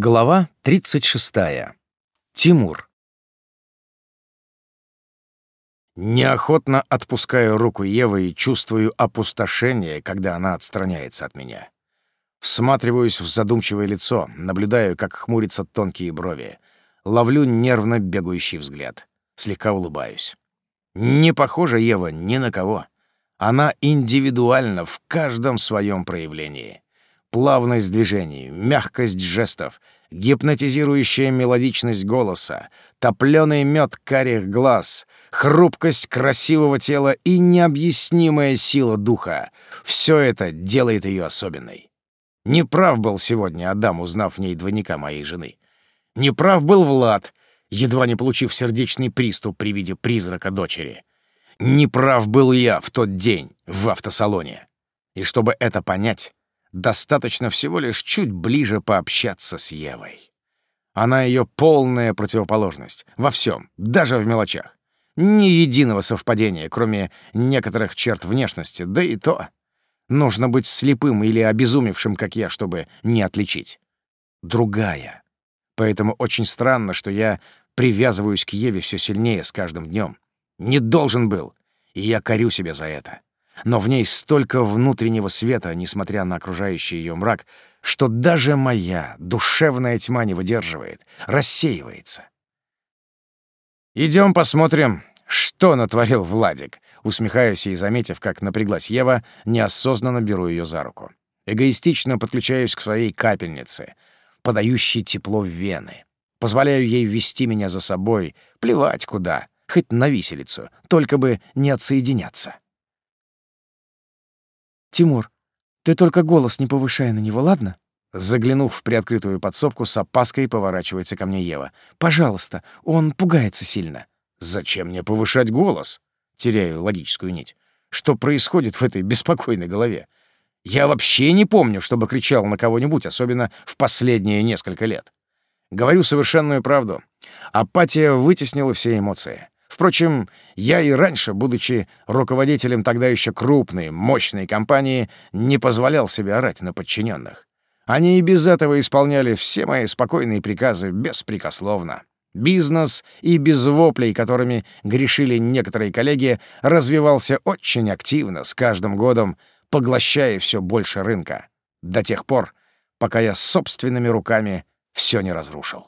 Глава 36. Тимур. Неохотно отпускаю руку Евы и чувствую опустошение, когда она отстраняется от меня. Всматриваюсь в задумчивое лицо, наблюдаю, как хмурятся тонкие брови. Ловлю нервно бегающий взгляд. Слегка улыбаюсь. Не похожа Ева ни на кого. Она индивидуальна в каждом своем проявлении плавность движений, мягкость жестов, гипнотизирующая мелодичность голоса, топлёный мед карих глаз, хрупкость красивого тела и необъяснимая сила духа — все это делает ее особенной. Неправ был сегодня Адам, узнав в ней двойника моей жены. Неправ был Влад, едва не получив сердечный приступ при виде призрака дочери. Неправ был я в тот день в автосалоне. И чтобы это понять, Достаточно всего лишь чуть ближе пообщаться с Евой. Она ее полная противоположность. Во всем, даже в мелочах. Ни единого совпадения, кроме некоторых черт внешности, да и то. Нужно быть слепым или обезумевшим, как я, чтобы не отличить. Другая. Поэтому очень странно, что я привязываюсь к Еве все сильнее с каждым днем. Не должен был, и я корю себя за это но в ней столько внутреннего света, несмотря на окружающий ее мрак, что даже моя душевная тьма не выдерживает, рассеивается. Идем посмотрим, что натворил Владик. Усмехаюсь и, заметив, как напряглась Ева, неосознанно беру ее за руку. Эгоистично подключаюсь к своей капельнице, подающей тепло в вены. Позволяю ей вести меня за собой, плевать куда, хоть на виселицу, только бы не отсоединяться. «Тимур, ты только голос не повышай на него, ладно?» Заглянув в приоткрытую подсобку, с опаской поворачивается ко мне Ева. «Пожалуйста, он пугается сильно». «Зачем мне повышать голос?» Теряю логическую нить. Что происходит в этой беспокойной голове? Я вообще не помню, чтобы кричал на кого-нибудь, особенно в последние несколько лет. Говорю совершенную правду. Апатия вытеснила все эмоции. Впрочем, я и раньше, будучи руководителем тогда еще крупной, мощной компании, не позволял себе орать на подчиненных. Они и без этого исполняли все мои спокойные приказы беспрекословно. Бизнес и без воплей, которыми грешили некоторые коллеги, развивался очень активно, с каждым годом поглощая все больше рынка. До тех пор, пока я собственными руками все не разрушил.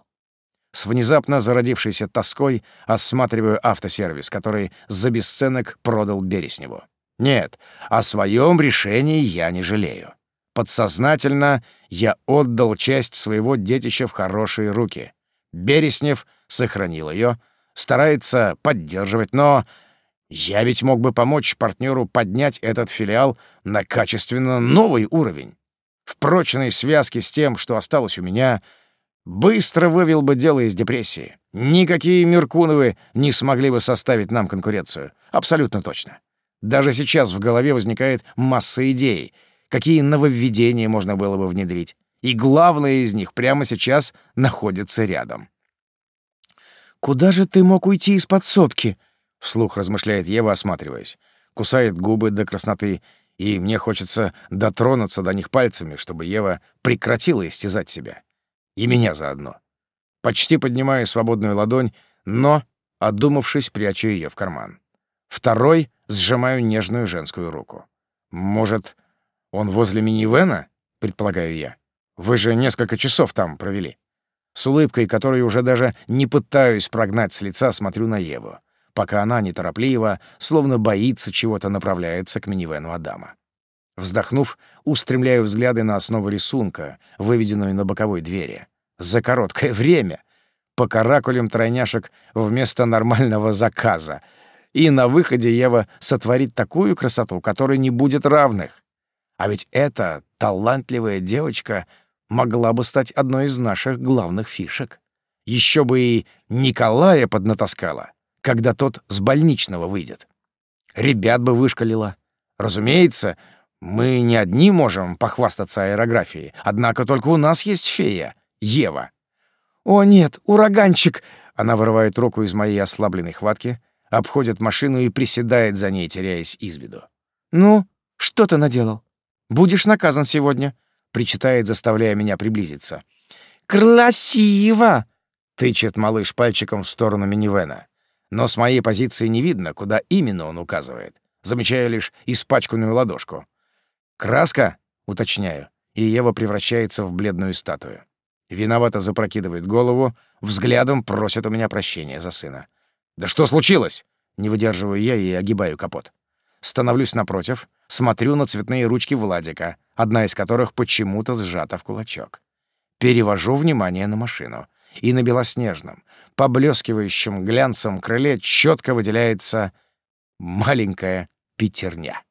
С внезапно зародившейся тоской осматриваю автосервис, который за бесценок продал Бересневу. Нет, о своем решении я не жалею. Подсознательно я отдал часть своего детища в хорошие руки. Береснев сохранил ее, старается поддерживать, но я ведь мог бы помочь партнеру поднять этот филиал на качественно новый уровень. В прочной связке с тем, что осталось у меня — Быстро вывел бы дело из депрессии. Никакие Меркуновы не смогли бы составить нам конкуренцию. Абсолютно точно. Даже сейчас в голове возникает масса идей, какие нововведения можно было бы внедрить. И главное из них прямо сейчас находится рядом. «Куда же ты мог уйти из подсобки?» — вслух размышляет Ева, осматриваясь. Кусает губы до красноты, и мне хочется дотронуться до них пальцами, чтобы Ева прекратила истязать себя. И меня заодно. Почти поднимаю свободную ладонь, но, одумавшись, прячу ее в карман. Второй сжимаю нежную женскую руку. «Может, он возле минивэна?» — предполагаю я. «Вы же несколько часов там провели». С улыбкой, которую уже даже не пытаюсь прогнать с лица, смотрю на Еву, пока она неторопливо, словно боится чего-то, направляется к минивэну Адама. Вздохнув, устремляю взгляды на основу рисунка, выведенную на боковой двери. За короткое время. По каракулям тройняшек вместо нормального заказа. И на выходе Ева сотворит такую красоту, которой не будет равных. А ведь эта талантливая девочка могла бы стать одной из наших главных фишек. Еще бы и Николая поднатаскала, когда тот с больничного выйдет. Ребят бы вышкалила. Разумеется, мы не одни можем похвастаться аэрографией, однако только у нас есть фея, Ева. «О, нет, ураганчик!» Она вырывает руку из моей ослабленной хватки, обходит машину и приседает за ней, теряясь из виду. «Ну, что ты наделал? Будешь наказан сегодня», — причитает, заставляя меня приблизиться. «Красиво!» — тычет малыш пальчиком в сторону минивэна. Но с моей позиции не видно, куда именно он указывает. Замечаю лишь испачканную ладошку. «Краска?» — уточняю, и Ева превращается в бледную статую. Виновато запрокидывает голову, взглядом просит у меня прощения за сына. «Да что случилось?» Не выдерживаю я и огибаю капот. Становлюсь напротив, смотрю на цветные ручки Владика, одна из которых почему-то сжата в кулачок. Перевожу внимание на машину. И на белоснежном, поблескивающем глянцем крыле четко выделяется маленькая пятерня.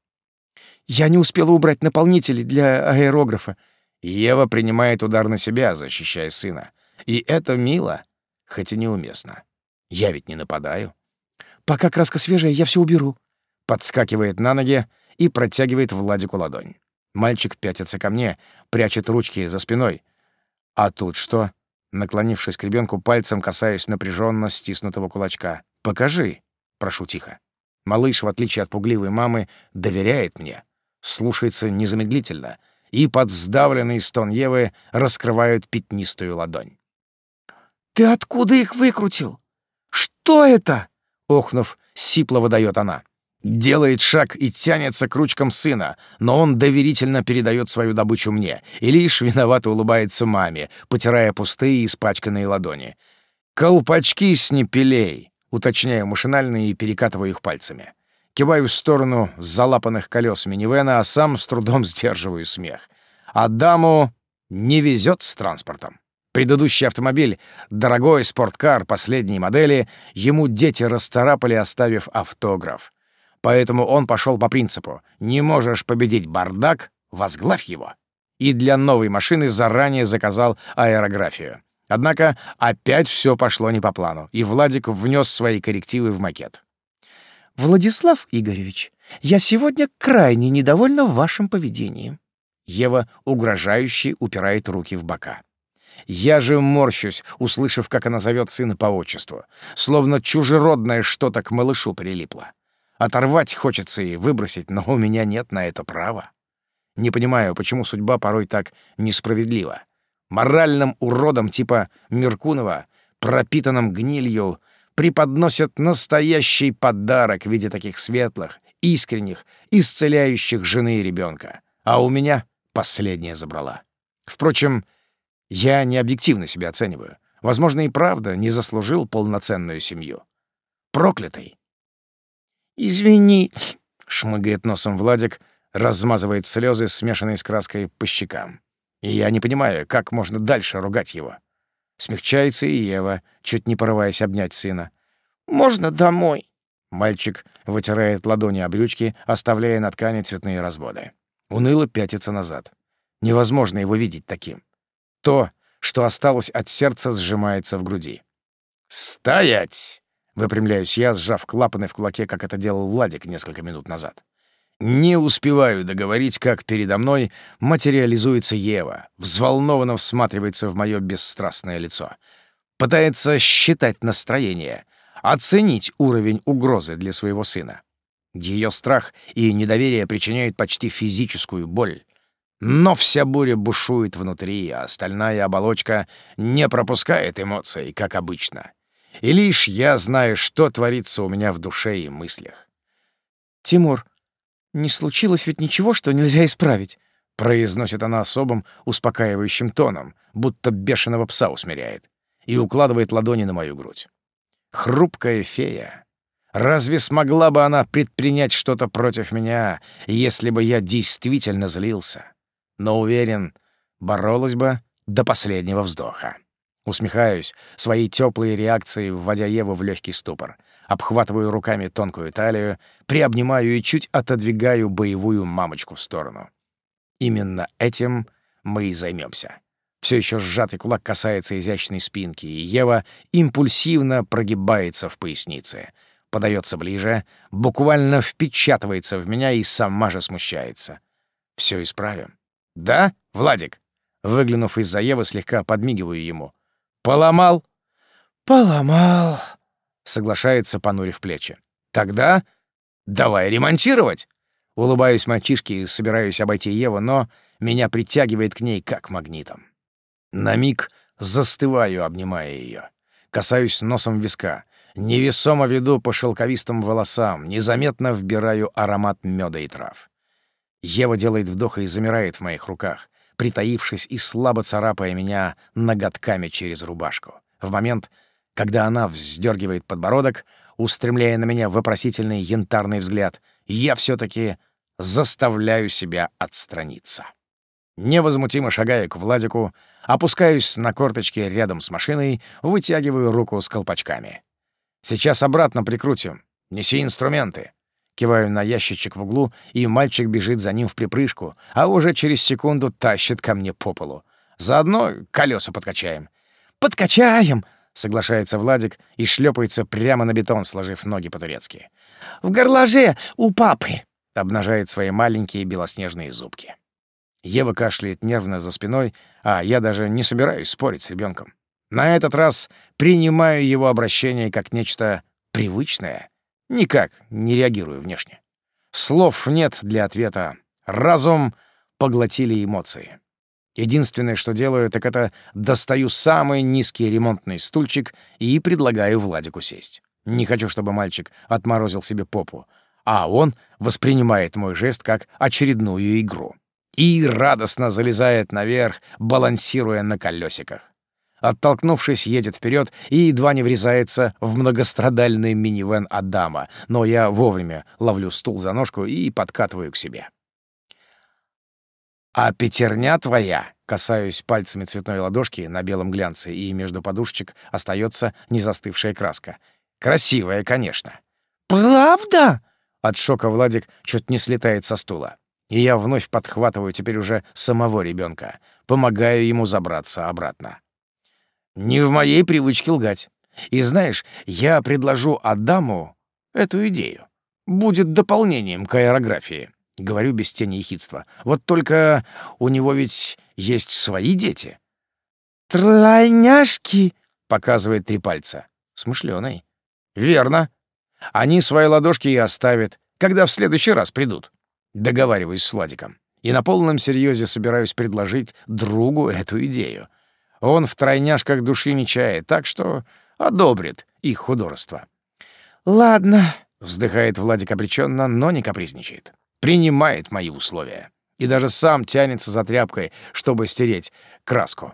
«Я не успела убрать наполнители для аэрографа». Ева принимает удар на себя, защищая сына. И это мило, хоть и неуместно. Я ведь не нападаю. «Пока краска свежая, я все уберу». Подскакивает на ноги и протягивает Владику ладонь. Мальчик пятится ко мне, прячет ручки за спиной. А тут что? Наклонившись к ребенку, пальцем касаюсь напряженно стиснутого кулачка. «Покажи», — прошу тихо. Малыш, в отличие от пугливой мамы, доверяет мне, слушается незамедлительно, и под сдавленный стон Евы раскрывают пятнистую ладонь. «Ты откуда их выкрутил? Что это?» охнув, сипло выдает она. Делает шаг и тянется к ручкам сына, но он доверительно передает свою добычу мне и лишь виновато улыбается маме, потирая пустые испачканные ладони. «Колпачки с непелей!» — уточняю машинально и перекатываю их пальцами. Киваю в сторону залапанных колес минивэна, а сам с трудом сдерживаю смех. Адаму не везет с транспортом. Предыдущий автомобиль, дорогой спорткар последней модели, ему дети расцарапали, оставив автограф. Поэтому он пошел по принципу «не можешь победить бардак, возглавь его». И для новой машины заранее заказал аэрографию. Однако опять все пошло не по плану, и Владик внес свои коррективы в макет. «Владислав Игоревич, я сегодня крайне недовольна вашим поведением». Ева угрожающе упирает руки в бока. Я же морщусь, услышав, как она зовет сына по отчеству. Словно чужеродное что-то к малышу прилипло. Оторвать хочется и выбросить, но у меня нет на это права. Не понимаю, почему судьба порой так несправедлива. Моральным уродом типа Меркунова, пропитанным гнилью, преподносят настоящий подарок в виде таких светлых, искренних, исцеляющих жены и ребенка. А у меня последнее забрала. Впрочем, я не объективно себя оцениваю. Возможно, и правда не заслужил полноценную семью. Проклятый. «Извини», — шмыгает носом Владик, размазывает слезы, смешанные с краской, по щекам. И я не понимаю, как можно дальше ругать его. Смягчается и Ева, чуть не порываясь обнять сына. «Можно домой?» Мальчик вытирает ладони о брючки, оставляя на ткани цветные разводы. Уныло пятится назад. Невозможно его видеть таким. То, что осталось от сердца, сжимается в груди. «Стоять!» — выпрямляюсь я, сжав клапаны в кулаке, как это делал Владик несколько минут назад. Не успеваю договорить, как передо мной материализуется Ева, взволнованно всматривается в мое бесстрастное лицо. Пытается считать настроение, оценить уровень угрозы для своего сына. Ее страх и недоверие причиняют почти физическую боль. Но вся буря бушует внутри, а остальная оболочка не пропускает эмоций, как обычно. И лишь я знаю, что творится у меня в душе и мыслях. «Тимур, не случилось ведь ничего, что нельзя исправить?» произносит она особым, успокаивающим тоном, будто бешеного пса усмиряет, и укладывает ладони на мою грудь. Хрупкая фея. Разве смогла бы она предпринять что-то против меня, если бы я действительно злился? но уверен, боролась бы до последнего вздоха. Усмехаюсь своей теплой реакцией, вводя Еву в легкий ступор. Обхватываю руками тонкую талию, приобнимаю и чуть отодвигаю боевую мамочку в сторону. Именно этим мы и займемся. Все еще сжатый кулак касается изящной спинки, и Ева импульсивно прогибается в пояснице, подается ближе, буквально впечатывается в меня и сама же смущается. Все исправим. «Да, Владик?» Выглянув из-за Евы, слегка подмигиваю ему. «Поломал?» «Поломал», — соглашается, понурив плечи. «Тогда давай ремонтировать!» Улыбаюсь мальчишке и собираюсь обойти Еву, но меня притягивает к ней как магнитом. На миг Застываю, обнимая ее. Касаюсь носом виска. Невесомо веду по шелковистым волосам, незаметно вбираю аромат меда и трав. Ева делает вдох и замирает в моих руках, притаившись и слабо царапая меня ноготками через рубашку. В момент, когда она вздергивает подбородок, устремляя на меня вопросительный янтарный взгляд, я все таки заставляю себя отстраниться. Невозмутимо шагая к Владику, опускаюсь на корточки рядом с машиной, вытягиваю руку с колпачками. «Сейчас обратно прикрутим. Неси инструменты». Киваю на ящичек в углу, и мальчик бежит за ним в припрыжку, а уже через секунду тащит ко мне по полу. Заодно колеса подкачаем. «Подкачаем!» — соглашается Владик и шлепается прямо на бетон, сложив ноги по-турецки. «В горлаже у папы!» — обнажает свои маленькие белоснежные зубки. Ева кашляет нервно за спиной, а я даже не собираюсь спорить с ребенком. На этот раз принимаю его обращение как нечто привычное, никак не реагирую внешне. Слов нет для ответа. Разум поглотили эмоции. Единственное, что делаю, так это достаю самый низкий ремонтный стульчик и предлагаю Владику сесть. Не хочу, чтобы мальчик отморозил себе попу, а он воспринимает мой жест как очередную игру и радостно залезает наверх, балансируя на колесиках. Оттолкнувшись, едет вперед и едва не врезается в многострадальный минивэн Адама, но я вовремя ловлю стул за ножку и подкатываю к себе. «А пятерня твоя!» — касаюсь пальцами цветной ладошки на белом глянце, и между подушечек остается незастывшая краска. «Красивая, конечно!» «Правда?» — от шока Владик чуть не слетает со стула. И я вновь подхватываю теперь уже самого ребенка, помогаю ему забраться обратно. Не в моей привычке лгать. И знаешь, я предложу Адаму эту идею. Будет дополнением к аэрографии. Говорю без тени ехидства. Вот только у него ведь есть свои дети. «Тройняшки!» — показывает три пальца. Смышленый. «Верно. Они свои ладошки и оставят, когда в следующий раз придут». Договариваюсь с Владиком. И на полном серьезе собираюсь предложить другу эту идею. Он в тройняшках души не чает, так что одобрит их художество. «Ладно», — вздыхает Владик обреченно, но не капризничает. Принимает мои условия. И даже сам тянется за тряпкой, чтобы стереть краску.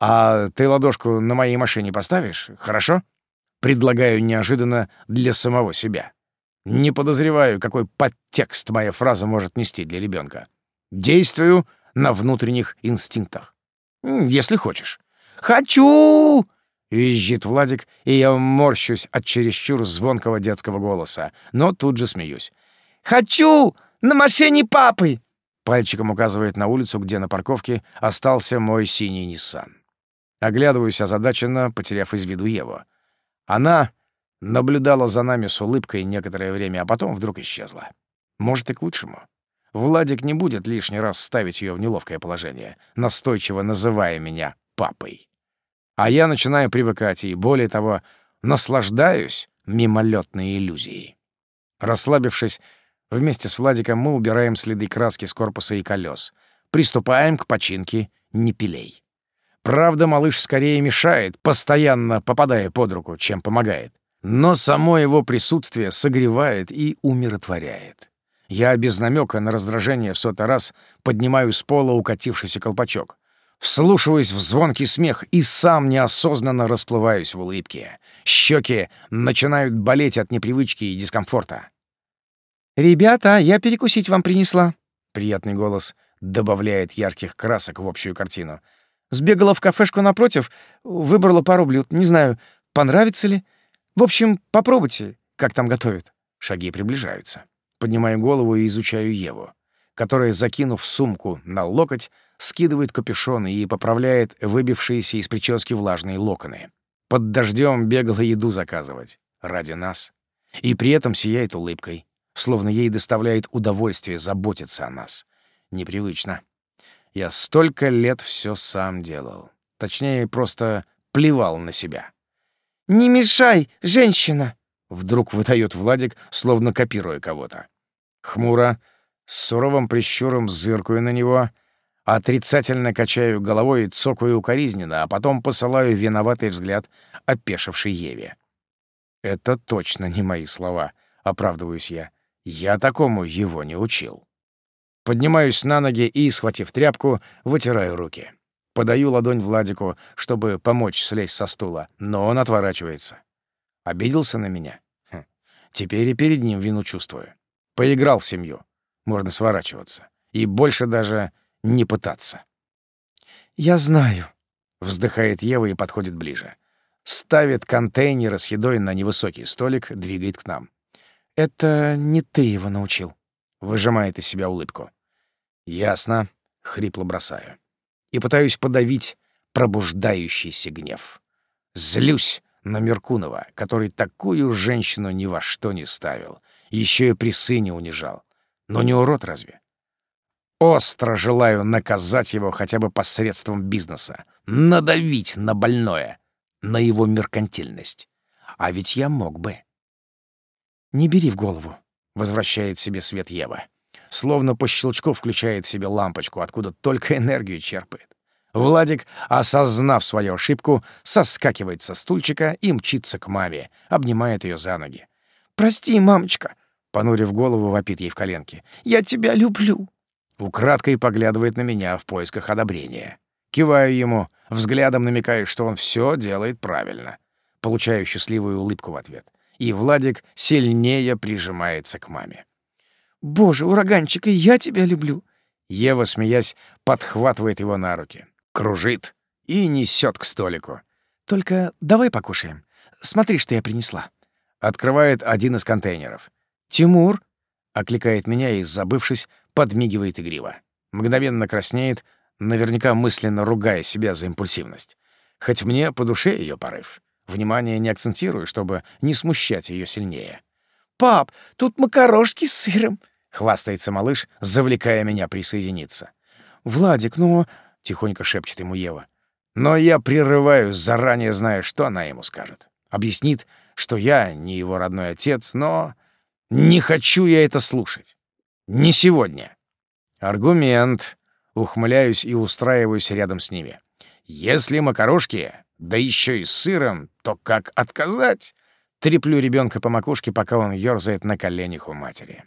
«А ты ладошку на моей машине поставишь, хорошо?» Предлагаю неожиданно для самого себя. Не подозреваю, какой подтекст моя фраза может нести для ребенка. Действую на внутренних инстинктах. Если хочешь. «Хочу!» — визжит Владик, и я морщусь от чересчур звонкого детского голоса, но тут же смеюсь. «Хочу! На машине папы!» Пальчиком указывает на улицу, где на парковке остался мой синий Ниссан. Оглядываюсь озадаченно, потеряв из виду Еву. Она наблюдала за нами с улыбкой некоторое время, а потом вдруг исчезла. Может, и к лучшему. Владик не будет лишний раз ставить ее в неловкое положение, настойчиво называя меня папой. А я начинаю привыкать и, более того, наслаждаюсь мимолетной иллюзией. Расслабившись, вместе с Владиком мы убираем следы краски с корпуса и колес, приступаем к починке непилей. Правда, малыш скорее мешает, постоянно попадая под руку, чем помогает. Но само его присутствие согревает и умиротворяет. Я без намека на раздражение в сотый раз поднимаю с пола укатившийся колпачок. Вслушиваюсь в звонкий смех и сам неосознанно расплываюсь в улыбке. Щеки начинают болеть от непривычки и дискомфорта. «Ребята, я перекусить вам принесла», — приятный голос добавляет ярких красок в общую картину. «Сбегала в кафешку напротив, выбрала пару блюд. Не знаю, понравится ли. В общем, попробуйте, как там готовят. Шаги приближаются. Поднимаю голову и изучаю Еву, которая, закинув сумку на локоть, скидывает капюшон и поправляет выбившиеся из прически влажные локоны. Под дождем бегала еду заказывать. Ради нас. И при этом сияет улыбкой, словно ей доставляет удовольствие заботиться о нас. Непривычно. Я столько лет все сам делал. Точнее, просто плевал на себя. «Не мешай, женщина!» — вдруг выдает Владик, словно копируя кого-то. Хмуро, с суровым прищуром зыркаю на него, Отрицательно качаю головой и цокаю укоризненно, а потом посылаю виноватый взгляд опешившей Еве. «Это точно не мои слова», — оправдываюсь я. «Я такому его не учил». Поднимаюсь на ноги и, схватив тряпку, вытираю руки. Подаю ладонь Владику, чтобы помочь слезть со стула, но он отворачивается. Обиделся на меня? Хм. Теперь и перед ним вину чувствую. Поиграл в семью. Можно сворачиваться. И больше даже не пытаться. «Я знаю», — вздыхает Ева и подходит ближе. Ставит контейнеры с едой на невысокий столик, двигает к нам. «Это не ты его научил», — выжимает из себя улыбку. «Ясно», — хрипло бросаю. И пытаюсь подавить пробуждающийся гнев. Злюсь на Меркунова, который такую женщину ни во что не ставил, еще и при сыне унижал. Но не урод разве? Остро желаю наказать его хотя бы посредством бизнеса, надавить на больное, на его меркантильность. А ведь я мог бы. «Не бери в голову», — возвращает себе свет Ева. Словно по щелчку включает в себе лампочку, откуда только энергию черпает. Владик, осознав свою ошибку, соскакивает со стульчика и мчится к маме, обнимает ее за ноги. «Прости, мамочка», — понурив голову, вопит ей в коленке. «Я тебя люблю». Украдкой поглядывает на меня в поисках одобрения. Киваю ему, взглядом намекая, что он все делает правильно. Получаю счастливую улыбку в ответ. И Владик сильнее прижимается к маме. «Боже, ураганчик, и я тебя люблю!» Ева, смеясь, подхватывает его на руки, кружит и несет к столику. «Только давай покушаем. Смотри, что я принесла». Открывает один из контейнеров. «Тимур!» — окликает меня и, забывшись, подмигивает игриво. Мгновенно краснеет, наверняка мысленно ругая себя за импульсивность. Хоть мне по душе ее порыв. Внимание не акцентирую, чтобы не смущать ее сильнее. «Пап, тут макарошки с сыром!» — хвастается малыш, завлекая меня присоединиться. «Владик, ну...» — тихонько шепчет ему Ева. Но я прерываюсь, заранее зная, что она ему скажет. Объяснит, что я не его родной отец, но... Не хочу я это слушать. Не сегодня. Аргумент. Ухмыляюсь и устраиваюсь рядом с ними. Если макарошки, да еще и сыром, то как отказать? Треплю ребенка по макушке, пока он ёрзает на коленях у матери.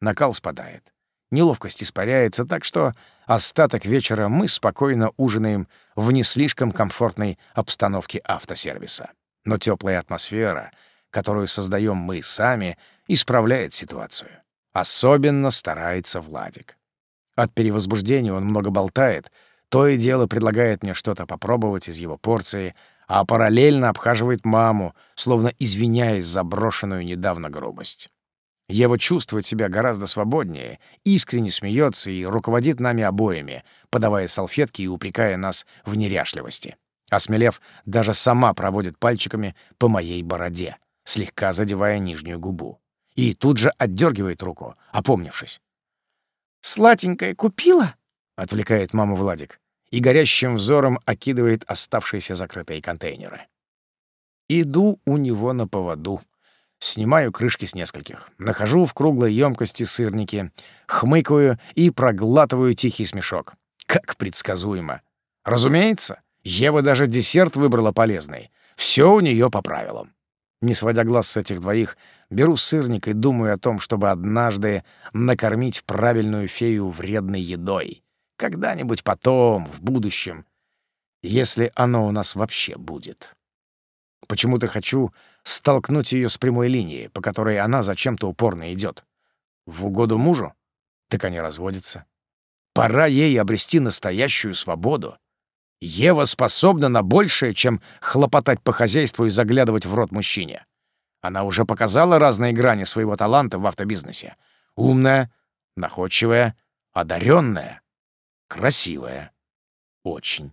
Накал спадает. Неловкость испаряется, так что остаток вечера мы спокойно ужинаем в не слишком комфортной обстановке автосервиса. Но теплая атмосфера, которую создаем мы сами, исправляет ситуацию. Особенно старается Владик. От перевозбуждения он много болтает, то и дело предлагает мне что-то попробовать из его порции, а параллельно обхаживает маму, словно извиняясь за брошенную недавно грубость. Ева чувствует себя гораздо свободнее, искренне смеется и руководит нами обоими, подавая салфетки и упрекая нас в неряшливости. Осмелев, даже сама проводит пальчиками по моей бороде, слегка задевая нижнюю губу и тут же отдергивает руку, опомнившись. «Сладенькое купила?» — отвлекает маму Владик и горящим взором окидывает оставшиеся закрытые контейнеры. Иду у него на поводу. Снимаю крышки с нескольких, нахожу в круглой емкости сырники, хмыкаю и проглатываю тихий смешок. Как предсказуемо. Разумеется, Ева даже десерт выбрала полезный. Все у нее по правилам. Не сводя глаз с этих двоих, беру сырник и думаю о том, чтобы однажды накормить правильную фею вредной едой. Когда-нибудь потом, в будущем, если оно у нас вообще будет. Почему-то хочу столкнуть ее с прямой линией, по которой она зачем-то упорно идет. В угоду мужу? Так они разводятся. Пора ей обрести настоящую свободу. Ева способна на большее, чем хлопотать по хозяйству и заглядывать в рот мужчине. Она уже показала разные грани своего таланта в автобизнесе. Умная, находчивая, одаренная, красивая. Очень.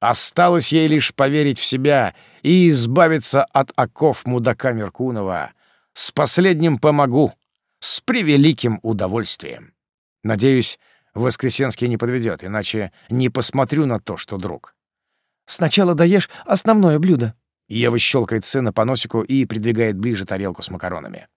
Осталось ей лишь поверить в себя и избавиться от оков мудака Меркунова. С последним помогу, с превеликим удовольствием. Надеюсь, Воскресенский не подведет, иначе не посмотрю на то, что друг. «Сначала доешь основное блюдо», Ева щелкает сына по носику и придвигает ближе тарелку с макаронами.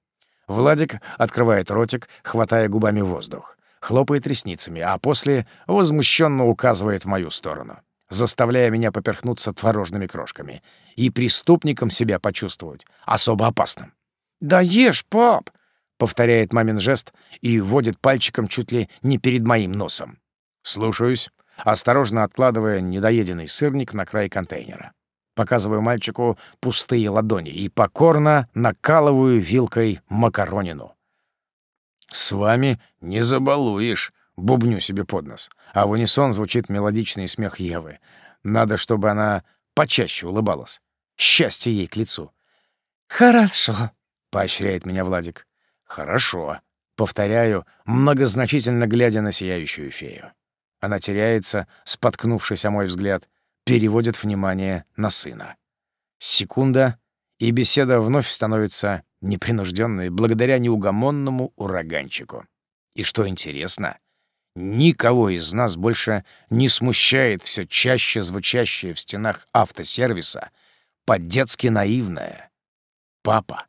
Владик открывает ротик, хватая губами воздух. Хлопает ресницами, а после возмущенно указывает в мою сторону, заставляя меня поперхнуться творожными крошками и преступником себя почувствовать особо опасным. «Да ешь, пап!» — повторяет мамин жест и вводит пальчиком чуть ли не перед моим носом. Слушаюсь, осторожно откладывая недоеденный сырник на край контейнера. Показываю мальчику пустые ладони и покорно накалываю вилкой макаронину. «С вами не забалуешь», — бубню себе под нос. А в унисон звучит мелодичный смех Евы. Надо, чтобы она почаще улыбалась. Счастье ей к лицу. «Хорошо», — поощряет меня Владик. «Хорошо», — повторяю, многозначительно глядя на сияющую фею. Она теряется, споткнувшись о мой взгляд, переводит внимание на сына. Секунда, и беседа вновь становится непринужденной благодаря неугомонному ураганчику. И что интересно, никого из нас больше не смущает все чаще звучащее в стенах автосервиса по-детски наивное «Папа».